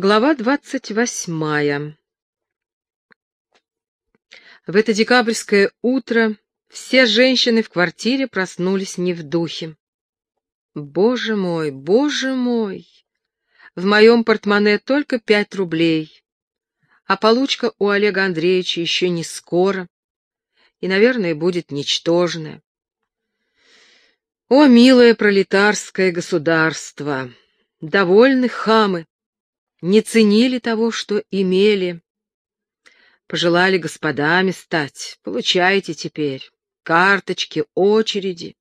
Глава двадцать восьмая В это декабрьское утро все женщины в квартире проснулись не в духе. Боже мой, боже мой! В моем портмоне только пять рублей, а получка у Олега Андреевича еще не скоро и, наверное, будет ничтожная. О, милое пролетарское государство! Довольны хамы! Не ценили того, что имели. Пожелали господами стать, получайте теперь карточки, очереди,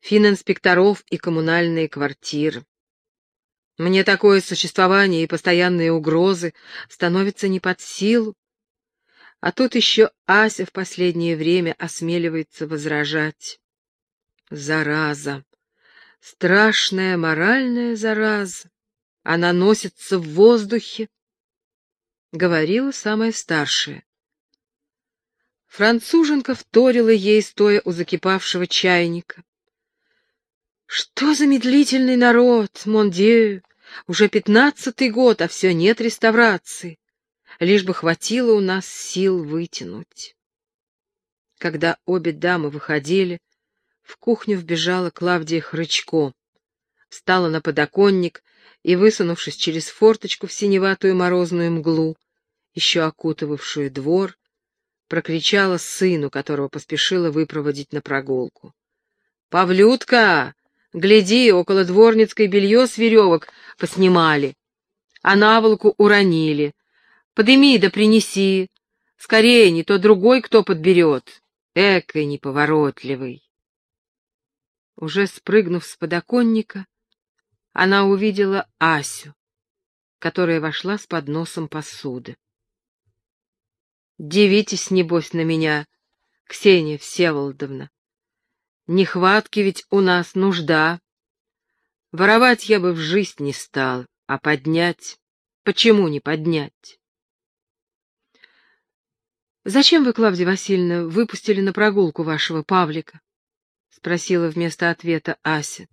фининспекторов и коммунальные квартиры. Мне такое существование и постоянные угрозы становятся не под силу. А тут еще Ася в последнее время осмеливается возражать. Зараза! Страшная моральная зараза! Она носится в воздухе, — говорила самая старшая. Француженка вторила ей, стоя у закипавшего чайника. Что за медлительный народ, мондею! Уже пятнадцатый год, а все нет реставрации. Лишь бы хватило у нас сил вытянуть. Когда обе дамы выходили, в кухню вбежала Клавдия Хрычко. Встала на подоконник и, высунувшись через форточку в синеватую морозную мглу, еще окутывавшую двор, прокричала сыну, которого поспешила выпроводить на прогулку. — Павлютка, гляди, около дворницкой белье с веревок поснимали, а наволоку уронили. Подыми да принеси. Скорее, не то другой кто подберет. Экой неповоротливый. Уже спрыгнув с подоконника, она увидела Асю, которая вошла с подносом посуды. «Дивитесь, небось, на меня, Ксения Всеволодовна. Нехватки ведь у нас нужда. Воровать я бы в жизнь не стал, а поднять... Почему не поднять?» «Зачем вы, Клавдия Васильевна, выпустили на прогулку вашего Павлика?» — спросила вместо ответа Ася.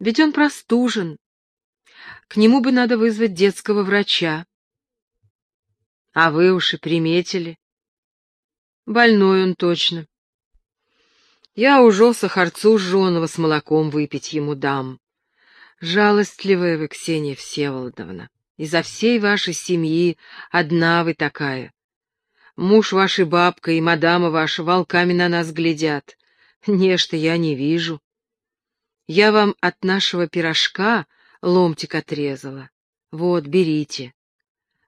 Ведь он простужен. К нему бы надо вызвать детского врача. А вы уж и приметили. Больной он точно. Я уже сахарцу жженого с молоком выпить ему дам. Жалостливая вы, Ксения Всеволодовна. Изо всей вашей семьи одна вы такая. Муж вашей бабка и мадама ваша волками на нас глядят. Нечто я не вижу. Я вам от нашего пирожка ломтик отрезала. Вот, берите.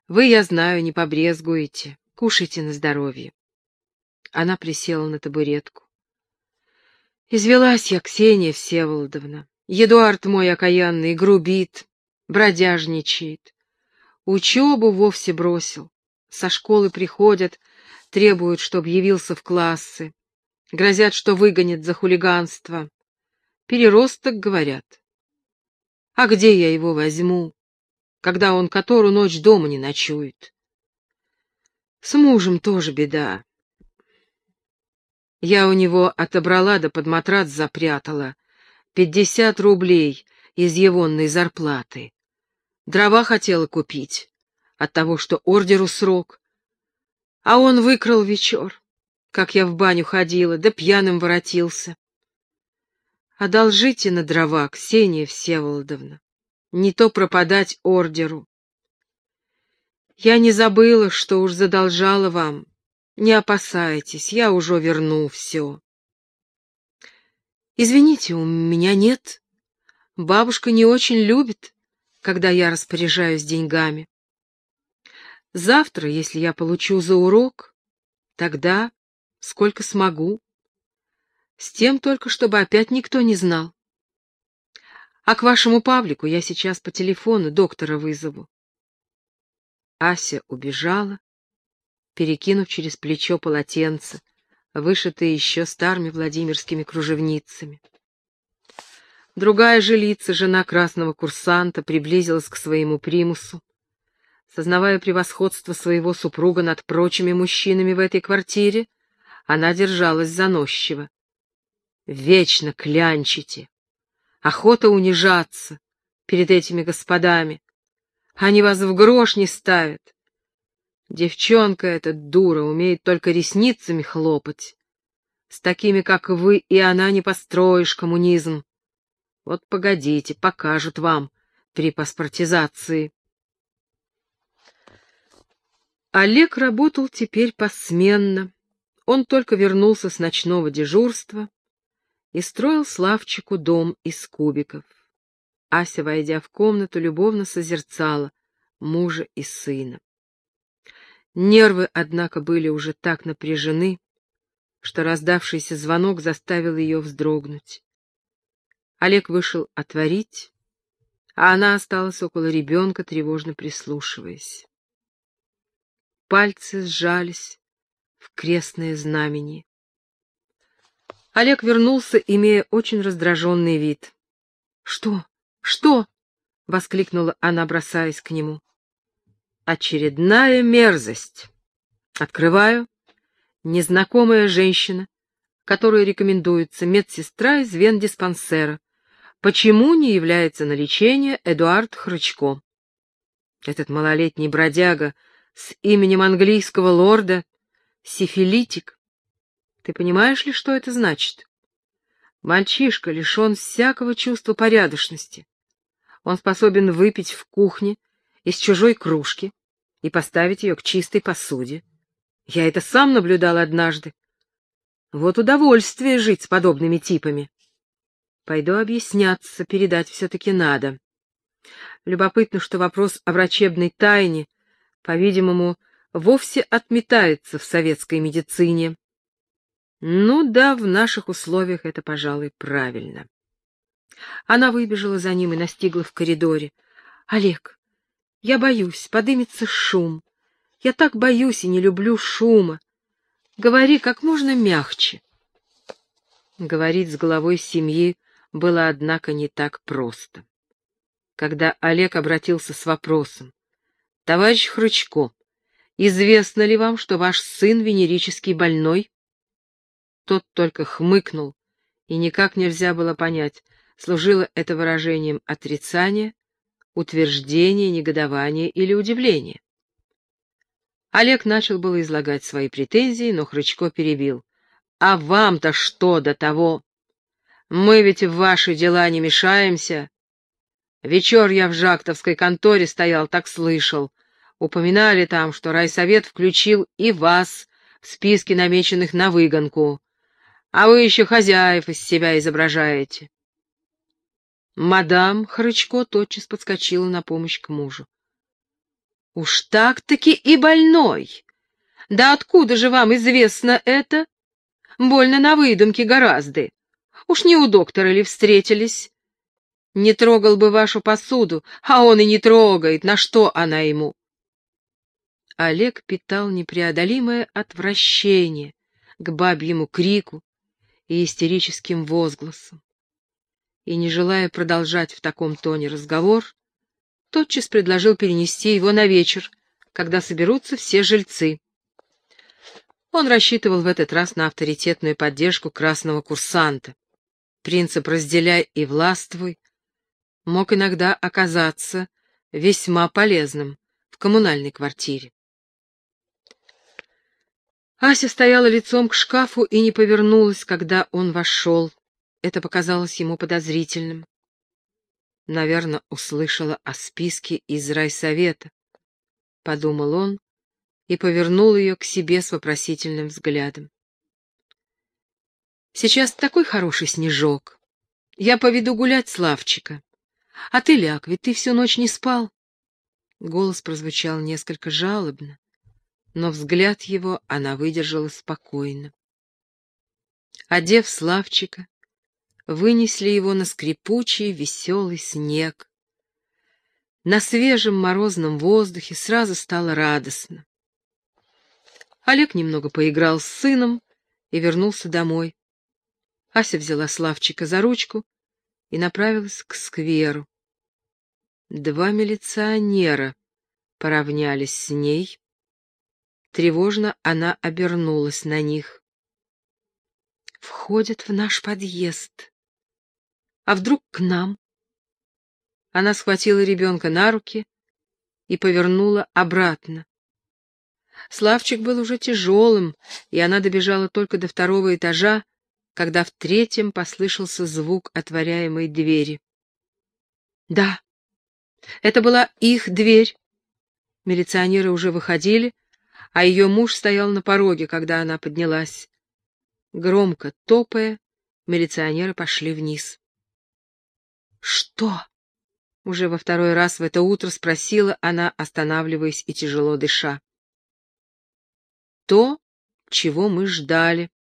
Вы, я знаю, не побрезгуете. Кушайте на здоровье. Она присела на табуретку. Извелась я, Ксения Всеволодовна. Едуард мой окаянный грубит, бродяжничает. Учебу вовсе бросил. Со школы приходят, требуют, чтоб явился в классы. Грозят, что выгонят за хулиганство. Переросток, говорят. А где я его возьму, когда он которую ночь дома не ночует? С мужем тоже беда. Я у него отобрала да под матрац запрятала пятьдесят рублей из егонной зарплаты. Дрова хотела купить от того, что ордеру срок. А он выкрал вечер, как я в баню ходила, да пьяным воротился. Одолжите на дрова, Ксения Всеволодовна. Не то пропадать ордеру. Я не забыла, что уж задолжала вам. Не опасайтесь, я уже верну все. Извините, у меня нет. Бабушка не очень любит, когда я распоряжаюсь деньгами. Завтра, если я получу за урок, тогда сколько смогу. С тем только, чтобы опять никто не знал. А к вашему Павлику я сейчас по телефону доктора вызову. Ася убежала, перекинув через плечо полотенце, вышитое еще старыми владимирскими кружевницами. Другая жилица, жена красного курсанта, приблизилась к своему примусу. Сознавая превосходство своего супруга над прочими мужчинами в этой квартире, она держалась заносчиво. Вечно клянчите. Охота унижаться перед этими господами. Они вас в грош не ставят. Девчонка эта дура умеет только ресницами хлопать. С такими, как вы, и она не построишь коммунизм. Вот погодите, покажут вам при паспортизации. Олег работал теперь посменно. Он только вернулся с ночного дежурства и строил Славчику дом из кубиков. Ася, войдя в комнату, любовно созерцала мужа и сына. Нервы, однако, были уже так напряжены, что раздавшийся звонок заставил ее вздрогнуть. Олег вышел отворить, а она осталась около ребенка, тревожно прислушиваясь. Пальцы сжались в крестное знамение. Олег вернулся, имея очень раздраженный вид. — Что? Что? — воскликнула она, бросаясь к нему. — Очередная мерзость. Открываю. Незнакомая женщина, которой рекомендуется медсестра из вен-диспансера. Почему не является на лечение Эдуард Хрычко? Этот малолетний бродяга с именем английского лорда — сифилитик. Ты понимаешь ли, что это значит? Мальчишка лишен всякого чувства порядочности. Он способен выпить в кухне из чужой кружки и поставить ее к чистой посуде. Я это сам наблюдал однажды. Вот удовольствие жить с подобными типами. Пойду объясняться, передать все-таки надо. Любопытно, что вопрос о врачебной тайне, по-видимому, вовсе отметается в советской медицине. Ну да, в наших условиях это, пожалуй, правильно. Она выбежала за ним и настигла в коридоре. — Олег, я боюсь, подымется шум. Я так боюсь и не люблю шума. Говори как можно мягче. Говорить с главой семьи было, однако, не так просто. Когда Олег обратился с вопросом, «Товарищ Хрычко, известно ли вам, что ваш сын венерический больной?» Тот только хмыкнул, и никак нельзя было понять, служило это выражением отрицания, утверждения, негодования или удивления. Олег начал было излагать свои претензии, но Хрычко перебил. «А вам-то что до того? Мы ведь в ваши дела не мешаемся. Вечер я в жактовской конторе стоял, так слышал. Упоминали там, что райсовет включил и вас в списке намеченных на выгонку а вы еще хозяев из себя изображаете. Мадам Хрычко тотчас подскочила на помощь к мужу. — Уж так-таки и больной! Да откуда же вам известно это? Больно на выдумке гораздо. Уж не у доктора ли встретились? Не трогал бы вашу посуду, а он и не трогает, на что она ему? Олег питал непреодолимое отвращение к бабьему крику, и истерическим возгласом. И, не желая продолжать в таком тоне разговор, тотчас предложил перенести его на вечер, когда соберутся все жильцы. Он рассчитывал в этот раз на авторитетную поддержку красного курсанта. Принцип «разделяй и властвуй» мог иногда оказаться весьма полезным в коммунальной квартире. Ася стояла лицом к шкафу и не повернулась, когда он вошел. Это показалось ему подозрительным. Наверное, услышала о списке из райсовета, — подумал он и повернул ее к себе с вопросительным взглядом. «Сейчас такой хороший снежок. Я поведу гулять Славчика. А ты ляг, ведь ты всю ночь не спал». Голос прозвучал несколько жалобно но взгляд его она выдержала спокойно. Одев Славчика, вынесли его на скрипучий веселый снег. На свежем морозном воздухе сразу стало радостно. Олег немного поиграл с сыном и вернулся домой. Ася взяла Славчика за ручку и направилась к скверу. Два милиционера поравнялись с ней, Тревожно она обернулась на них. Входят в наш подъезд. А вдруг к нам? Она схватила ребенка на руки и повернула обратно. Славчик был уже тяжелым, и она добежала только до второго этажа, когда в третьем послышался звук отворяемой двери. Да, это была их дверь. Милиционеры уже выходили, а ее муж стоял на пороге, когда она поднялась. Громко топая, милиционеры пошли вниз. «Что?» — уже во второй раз в это утро спросила она, останавливаясь и тяжело дыша. «То, чего мы ждали».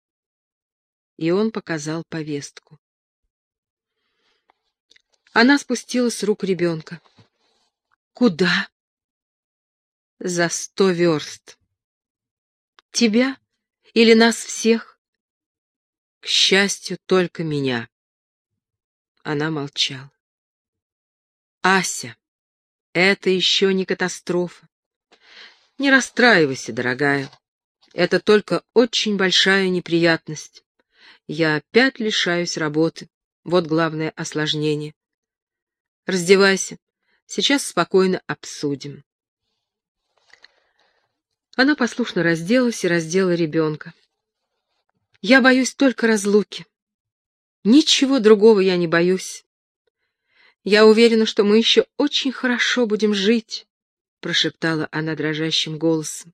И он показал повестку. Она спустила с рук ребенка. «Куда?» «За сто верст». «Тебя или нас всех?» «К счастью, только меня». Она молчала. Ася, это еще не катастрофа. Не расстраивайся, дорогая. Это только очень большая неприятность. Я опять лишаюсь работы. Вот главное осложнение. Раздевайся. Сейчас спокойно обсудим. Она послушно разделась и раздела ребенка. Я боюсь только разлуки. Ничего другого я не боюсь. Я уверена, что мы еще очень хорошо будем жить, — прошептала она дрожащим голосом.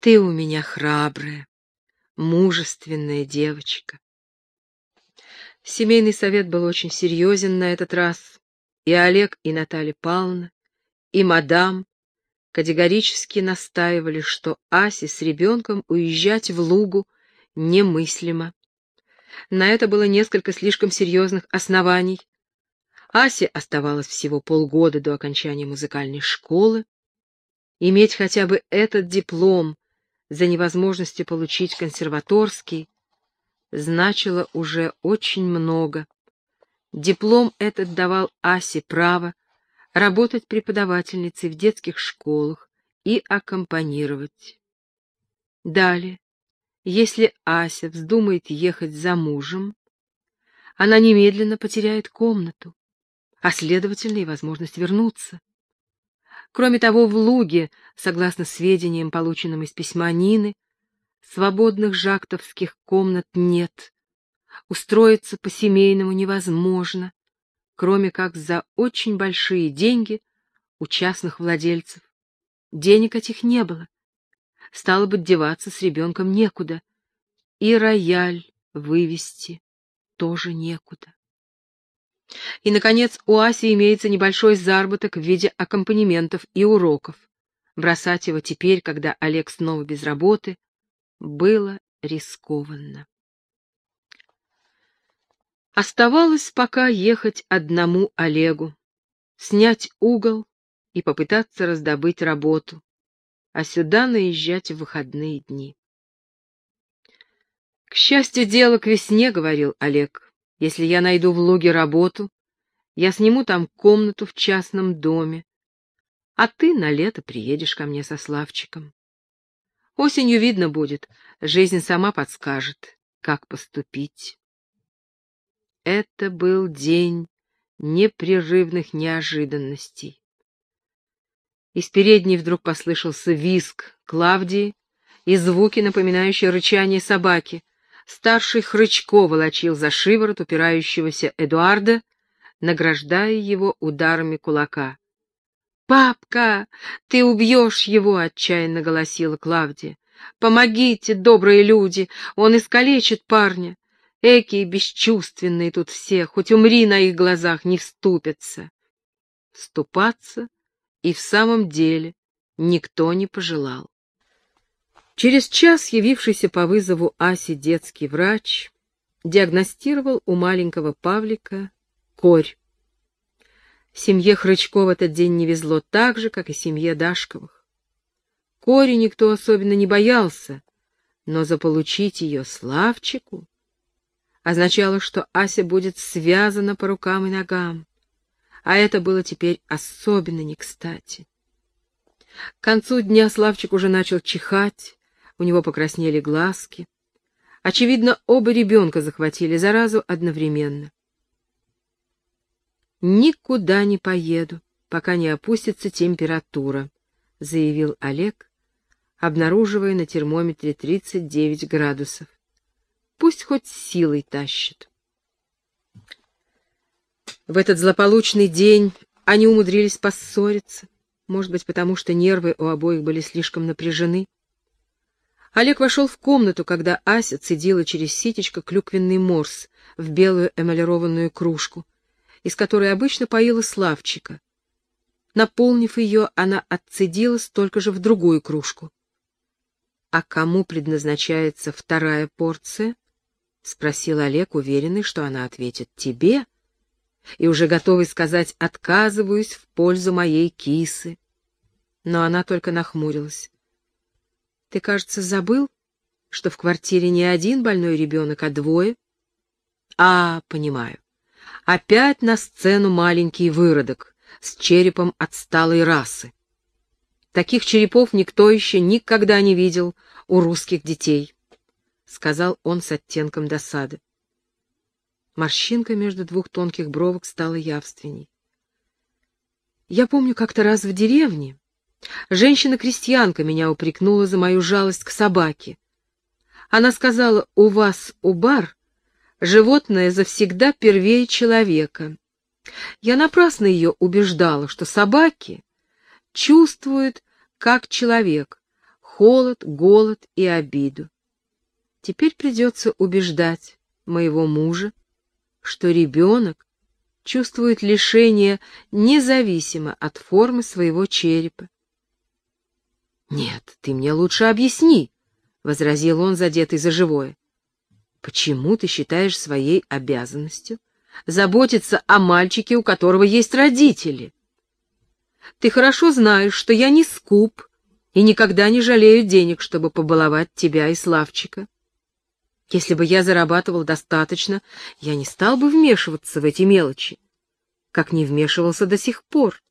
Ты у меня храбрая, мужественная девочка. Семейный совет был очень серьезен на этот раз, и Олег, и Наталья Павловна, и мадам категорически настаивали, что Асе с ребенком уезжать в Лугу немыслимо. На это было несколько слишком серьезных оснований, Асе оставалось всего полгода до окончания музыкальной школы. Иметь хотя бы этот диплом за невозможностью получить консерваторский значило уже очень много. Диплом этот давал Асе право работать преподавательницей в детских школах и аккомпанировать. Далее, если Ася вздумает ехать за мужем, она немедленно потеряет комнату а следовательно и возможность вернуться. Кроме того, в Луге, согласно сведениям, полученным из письма Нины, свободных жактовских комнат нет. Устроиться по-семейному невозможно, кроме как за очень большие деньги у частных владельцев. Денег этих не было. Стало быть, деваться с ребенком некуда. И рояль вывести тоже некуда. И, наконец, у Аси имеется небольшой заработок в виде аккомпанементов и уроков. Бросать его теперь, когда Олег снова без работы, было рискованно. Оставалось пока ехать одному Олегу, снять угол и попытаться раздобыть работу, а сюда наезжать в выходные дни. «К счастью, дело к весне», — говорил Олег. Если я найду в Луге работу, я сниму там комнату в частном доме, а ты на лето приедешь ко мне со Славчиком. Осенью видно будет, жизнь сама подскажет, как поступить. Это был день непрерывных неожиданностей. Из передней вдруг послышался визг Клавдии и звуки, напоминающие рычание собаки. Старший Хрычко волочил за шиворот упирающегося Эдуарда, награждая его ударами кулака. «Папка, ты убьешь его!» — отчаянно голосила Клавдия. «Помогите, добрые люди, он искалечит парня. Эки бесчувственные тут все, хоть умри на их глазах, не вступятся». Вступаться и в самом деле никто не пожелал. Через час явившийся по вызову Аси детский врач диагностировал у маленького Павлика корь. Семье Хрычко в этот день не везло так же, как и семье Дашковых. Кори никто особенно не боялся, но заполучить ее Славчику означало, что Ася будет связана по рукам и ногам, а это было теперь особенно не кстати. К концу дня Славчик уже начал чихать, у него покраснели глазки. Очевидно, оба ребенка захватили заразу одновременно. «Никуда не поеду», пока не опустится температура, заявил Олег, обнаруживая на термометре 39 градусов. Пусть хоть силой тащит. В этот злополучный день они умудрились поссориться, может быть, потому что нервы у обоих были слишком напряжены. Олег вошел в комнату, когда Ася цедила через ситечко клюквенный морс в белую эмалированную кружку, из которой обычно поила Славчика. Наполнив ее, она отцедила столько же в другую кружку. «А кому предназначается вторая порция?» — спросил Олег, уверенный, что она ответит «тебе», и уже готовый сказать «отказываюсь в пользу моей кисы». Но она только нахмурилась. Ты, кажется, забыл, что в квартире не один больной ребенок, а двое? А, понимаю. Опять на сцену маленький выродок с черепом отсталой расы. Таких черепов никто еще никогда не видел у русских детей, — сказал он с оттенком досады. Морщинка между двух тонких бровок стала явственней. Я помню как-то раз в деревне Женщина-крестьянка меня упрекнула за мою жалость к собаке. Она сказала, у вас, у бар, животное завсегда первее человека. Я напрасно ее убеждала, что собаки чувствуют, как человек, холод, голод и обиду. Теперь придется убеждать моего мужа, что ребенок чувствует лишение независимо от формы своего черепа. «Нет, ты мне лучше объясни», — возразил он, задетый за живое. «Почему ты считаешь своей обязанностью заботиться о мальчике, у которого есть родители? Ты хорошо знаешь, что я не скуп и никогда не жалею денег, чтобы побаловать тебя и Славчика. Если бы я зарабатывал достаточно, я не стал бы вмешиваться в эти мелочи, как не вмешивался до сих пор.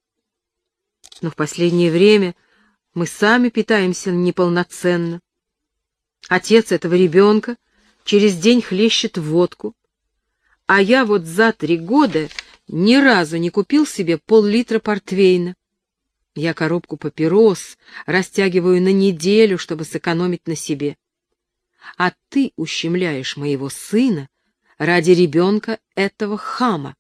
Но в последнее время мы сами питаемся неполноценно. Отец этого ребенка через день хлещет водку, а я вот за три года ни разу не купил себе пол-литра портвейна. Я коробку папирос растягиваю на неделю, чтобы сэкономить на себе. А ты ущемляешь моего сына ради ребенка этого хама.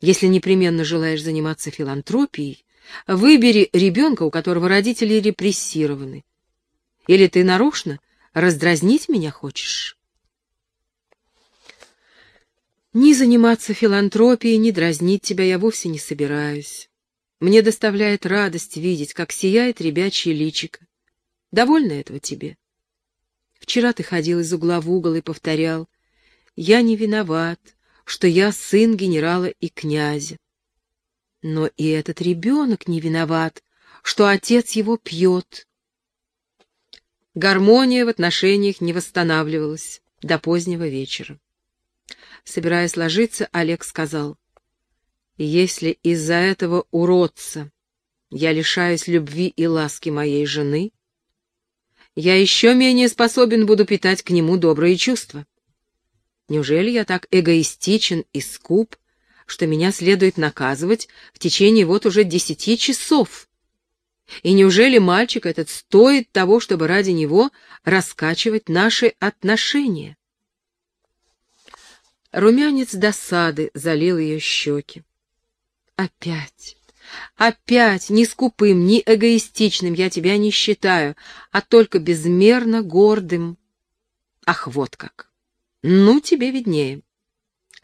Если непременно желаешь заниматься филантропией, Выбери ребенка, у которого родители репрессированы. Или ты нарочно раздразнить меня хочешь? Ни заниматься филантропией, ни дразнить тебя я вовсе не собираюсь. Мне доставляет радость видеть, как сияет ребячье личико. Довольно этого тебе? Вчера ты ходил из угла в угол и повторял, «Я не виноват, что я сын генерала и князя. Но и этот ребенок не виноват, что отец его пьет. Гармония в отношениях не восстанавливалась до позднего вечера. Собираясь ложиться, Олег сказал, «Если из-за этого уродца я лишаюсь любви и ласки моей жены, я еще менее способен буду питать к нему добрые чувства. Неужели я так эгоистичен и скуп, что меня следует наказывать в течение вот уже десяти часов. И неужели мальчик этот стоит того, чтобы ради него раскачивать наши отношения? Румянец досады залил ее щеки. Опять, опять, ни скупым, ни эгоистичным я тебя не считаю, а только безмерно гордым. Ах, вот как! Ну, тебе виднее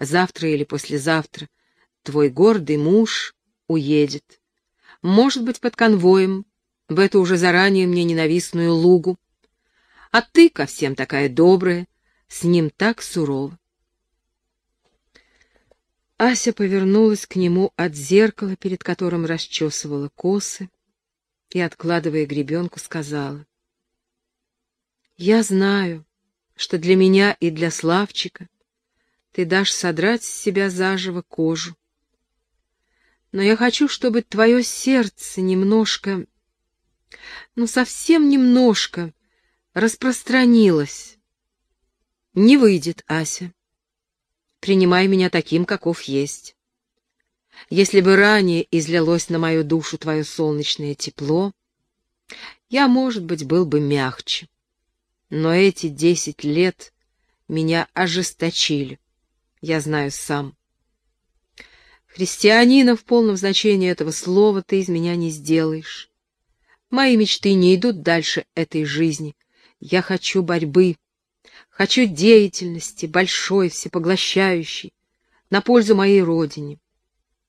завтра или послезавтра, твой гордый муж уедет. Может быть, под конвоем, в эту уже заранее мне ненавистную лугу. А ты ко всем такая добрая, с ним так сурова. Ася повернулась к нему от зеркала, перед которым расчесывала косы, и, откладывая гребенку, сказала. «Я знаю, что для меня и для Славчика ты дашь содрать с себя заживо кожу. Но я хочу, чтобы твое сердце немножко, ну совсем немножко, распространилось. Не выйдет, Ася. Принимай меня таким, каков есть. если бы ранее излилось на мою душу твое солнечное тепло, я, может быть, был бы мягче. Но эти десять лет меня ожесточили, я знаю сам. Христианина в полном значении этого слова ты из меня не сделаешь. Мои мечты не идут дальше этой жизни. Я хочу борьбы, хочу деятельности, большой, всепоглощающей, на пользу моей родине.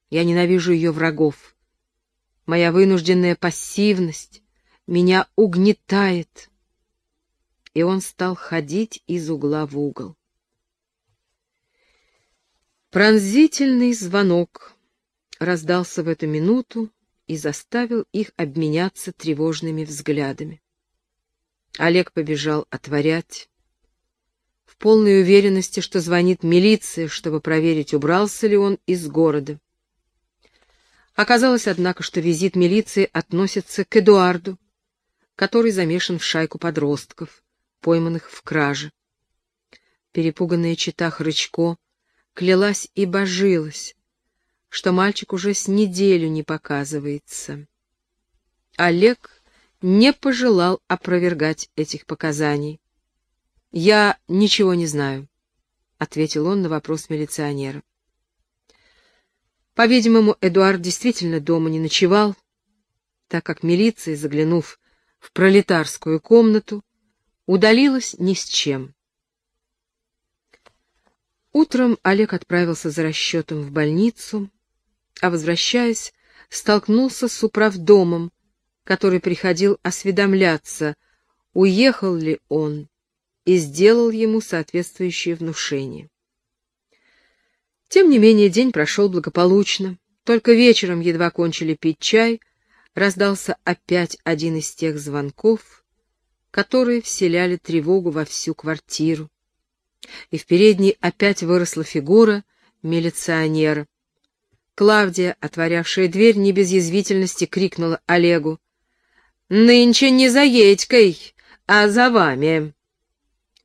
Я ненавижу ее врагов. Моя вынужденная пассивность меня угнетает. И он стал ходить из угла в угол. Пронзительный звонок раздался в эту минуту и заставил их обменяться тревожными взглядами. Олег побежал отворять, в полной уверенности, что звонит милиция, чтобы проверить, убрался ли он из города. Оказалось, однако, что визит милиции относится к Эдуарду, который замешан в шайку подростков, пойманных в краже. Перепуганная чита Хрычко клялась и божилась, что мальчик уже с неделю не показывается. Олег не пожелал опровергать этих показаний. «Я ничего не знаю», — ответил он на вопрос милиционера. По-видимому, Эдуард действительно дома не ночевал, так как милиция, заглянув в пролетарскую комнату, удалилась ни с чем. Утром Олег отправился за расчетом в больницу, а, возвращаясь, столкнулся с управдомом, который приходил осведомляться, уехал ли он, и сделал ему соответствующее внушение. Тем не менее, день прошел благополучно. Только вечером, едва кончили пить чай, раздался опять один из тех звонков, которые вселяли тревогу во всю квартиру и в передней опять выросла фигура милиционера. Клавдия, отворявшая дверь, не без язвительности крикнула Олегу. «Нынче не за Едькой, а за вами!»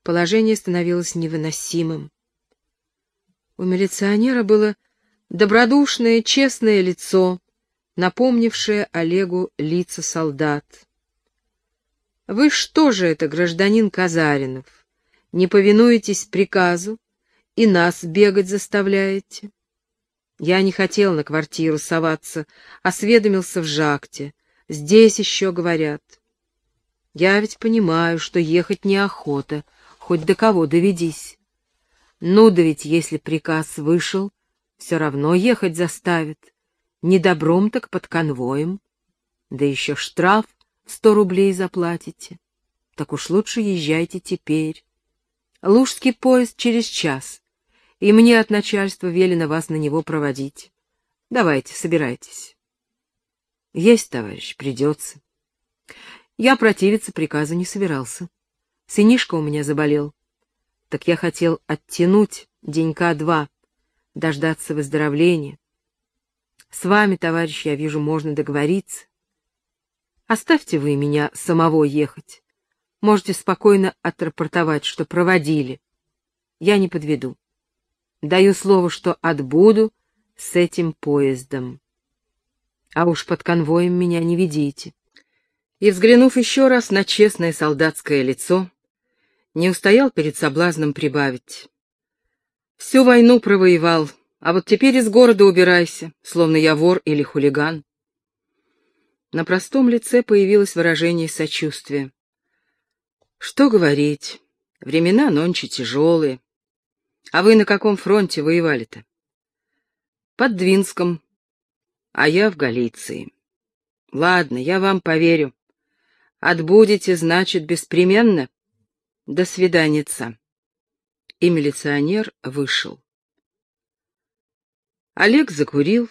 Положение становилось невыносимым. У милиционера было добродушное, честное лицо, напомнившее Олегу лица солдат. «Вы что же это, гражданин Казаринов? не повинуетесь приказу и нас бегать заставляете. Я не хотел на квартиру соваться, осведомился в жакте. Здесь еще говорят. Я ведь понимаю, что ехать неохота, хоть до кого доведись. Ну да ведь если приказ вышел, все равно ехать заставит. Не добром, так под конвоем. Да еще штраф сто рублей заплатите. Так уж лучше езжайте теперь. Лужский поезд через час, и мне от начальства велено вас на него проводить. Давайте, собирайтесь. Есть, товарищ, придется. Я противиться приказу не собирался. Сынишка у меня заболел. Так я хотел оттянуть денька два, дождаться выздоровления. С вами, товарищ, я вижу, можно договориться. Оставьте вы меня самого ехать. Можете спокойно отрапортовать, что проводили. Я не подведу. Даю слово, что отбуду с этим поездом. А уж под конвоем меня не ведите. И, взглянув еще раз на честное солдатское лицо, не устоял перед соблазном прибавить. Всю войну провоевал, а вот теперь из города убирайся, словно я вор или хулиган. На простом лице появилось выражение сочувствия. Что говорить, времена нонче тяжелые. А вы на каком фронте воевали-то? Под Двинском, а я в Галиции. Ладно, я вам поверю. Отбудете, значит, беспременно. До свиданица. И милиционер вышел. Олег закурил,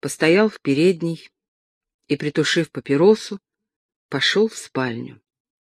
постоял в передней и, притушив папиросу, пошел в спальню.